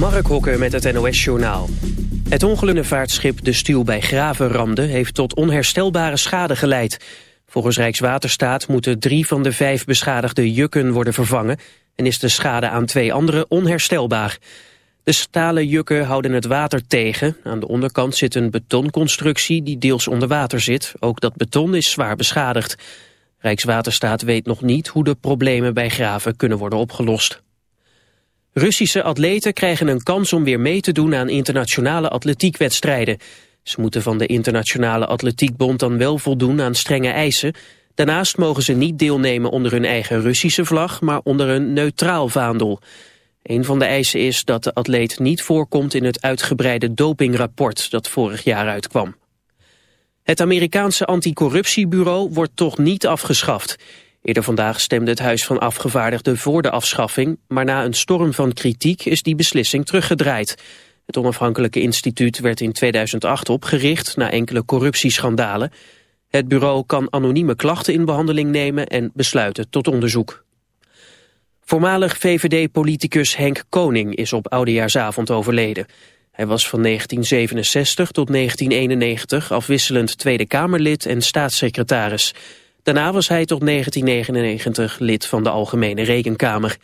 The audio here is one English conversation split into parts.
Mark Hokker met het NOS-journaal. Het ongelukkige De Stuw bij Gravenrande heeft tot onherstelbare schade geleid. Volgens Rijkswaterstaat moeten drie van de vijf beschadigde jukken worden vervangen... en is de schade aan twee andere onherstelbaar. De stalen jukken houden het water tegen. Aan de onderkant zit een betonconstructie die deels onder water zit. Ook dat beton is zwaar beschadigd. Rijkswaterstaat weet nog niet hoe de problemen bij graven kunnen worden opgelost. Russische atleten krijgen een kans om weer mee te doen aan internationale atletiekwedstrijden. Ze moeten van de Internationale Atletiekbond dan wel voldoen aan strenge eisen. Daarnaast mogen ze niet deelnemen onder hun eigen Russische vlag, maar onder een neutraal vaandel. Een van de eisen is dat de atleet niet voorkomt in het uitgebreide dopingrapport dat vorig jaar uitkwam. Het Amerikaanse anticorruptiebureau wordt toch niet afgeschaft. Eerder vandaag stemde het Huis van Afgevaardigden voor de afschaffing, maar na een storm van kritiek is die beslissing teruggedraaid. Het onafhankelijke instituut werd in 2008 opgericht na enkele corruptieschandalen. Het bureau kan anonieme klachten in behandeling nemen en besluiten tot onderzoek. Voormalig VVD-politicus Henk Koning is op oudejaarsavond overleden. Hij was van 1967 tot 1991 afwisselend Tweede Kamerlid en staatssecretaris. Daarna was hij tot 1999 lid van de Algemene Rekenkamer.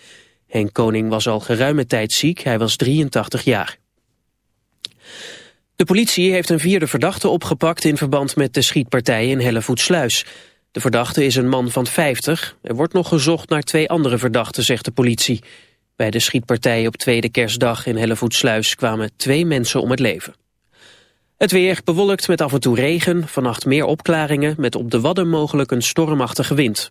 Henk Koning was al geruime tijd ziek, hij was 83 jaar. De politie heeft een vierde verdachte opgepakt in verband met de schietpartij in Hellevoetsluis. De verdachte is een man van 50. Er wordt nog gezocht naar twee andere verdachten, zegt de politie. Bij de schietpartij op tweede kerstdag in Hellevoetsluis kwamen twee mensen om het leven. Het weer bewolkt met af en toe regen, vannacht meer opklaringen... met op de Wadden mogelijk een stormachtige wind.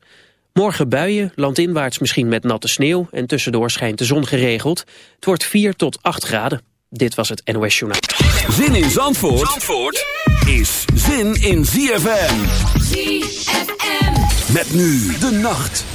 Morgen buien, landinwaarts misschien met natte sneeuw... en tussendoor schijnt de zon geregeld. Het wordt 4 tot 8 graden. Dit was het NOS Journaal. Zin in Zandvoort, Zandvoort is zin in ZFM. ZFM. Met nu de nacht.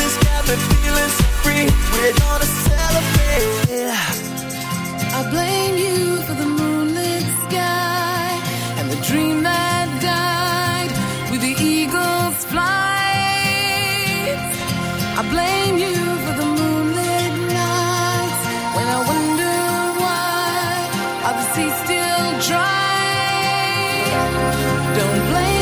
this got me feeling so free. We're gonna celebrate. I blame you for the moonlit sky and the dream that died with the eagle's flight. I blame you for the moonlit nights when I wonder why still dry. Don't blame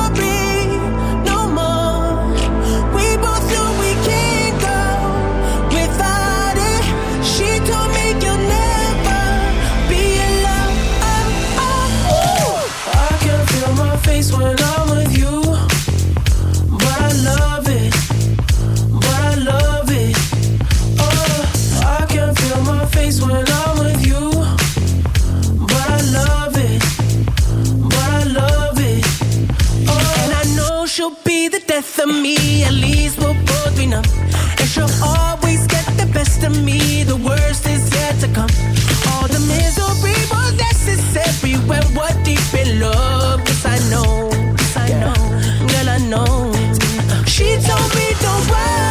death of me, at least we'll both be numb. And she'll always get the best of me, the worst is yet to come. All the misery was necessary when we're deep in love. Cause I know, cause I know, girl, I know. She told me, don't worry.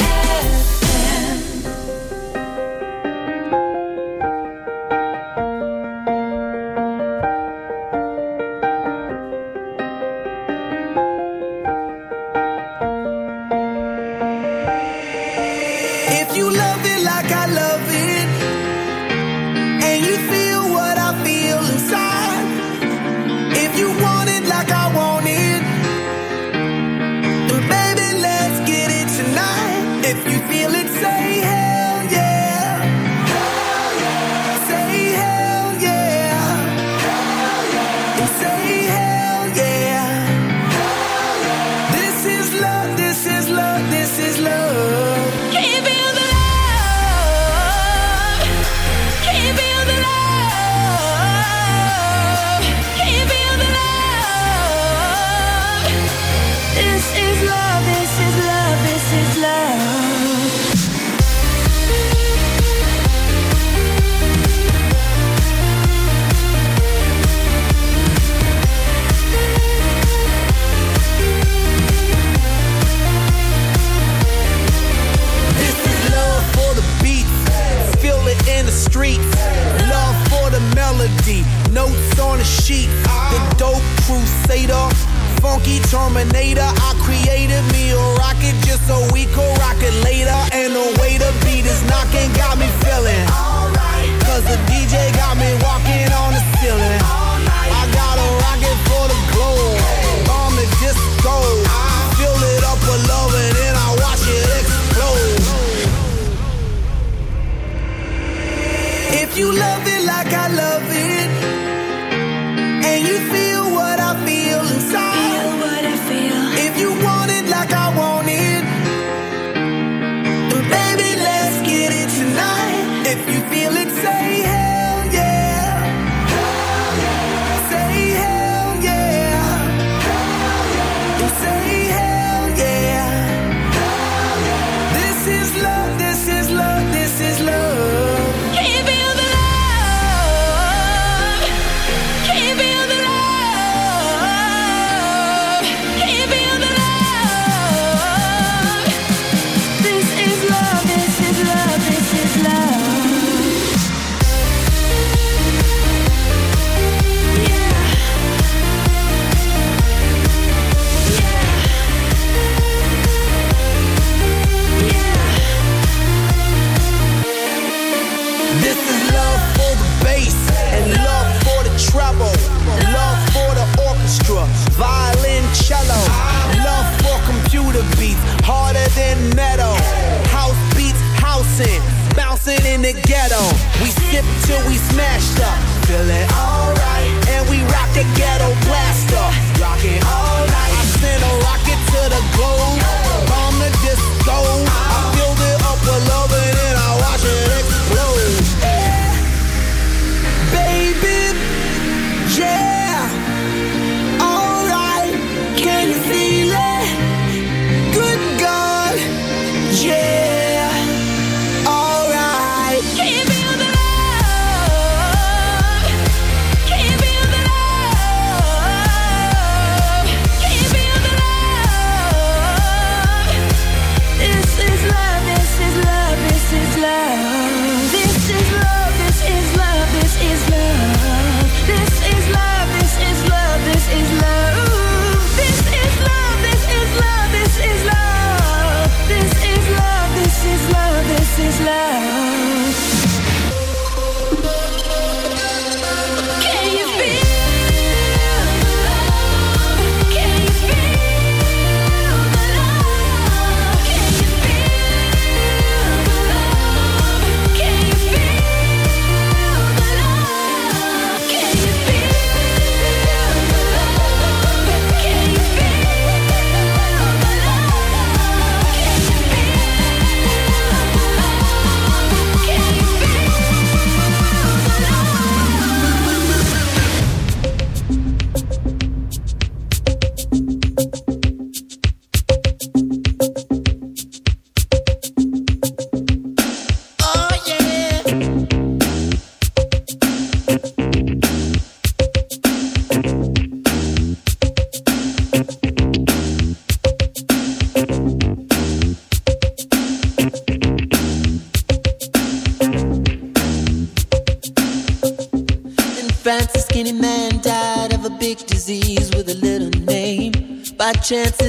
chance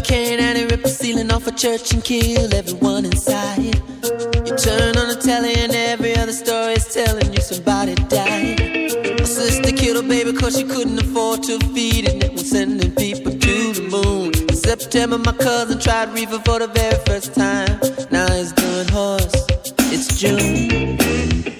hurricane and it ripped the ceiling off a church and killed everyone inside. You turn on the telly and every other story is telling you somebody died. My sister killed a baby cause she couldn't afford to feed it and it was sending people to the moon. In September my cousin tried reefer for the very first time. Now he's doing horse. It's June.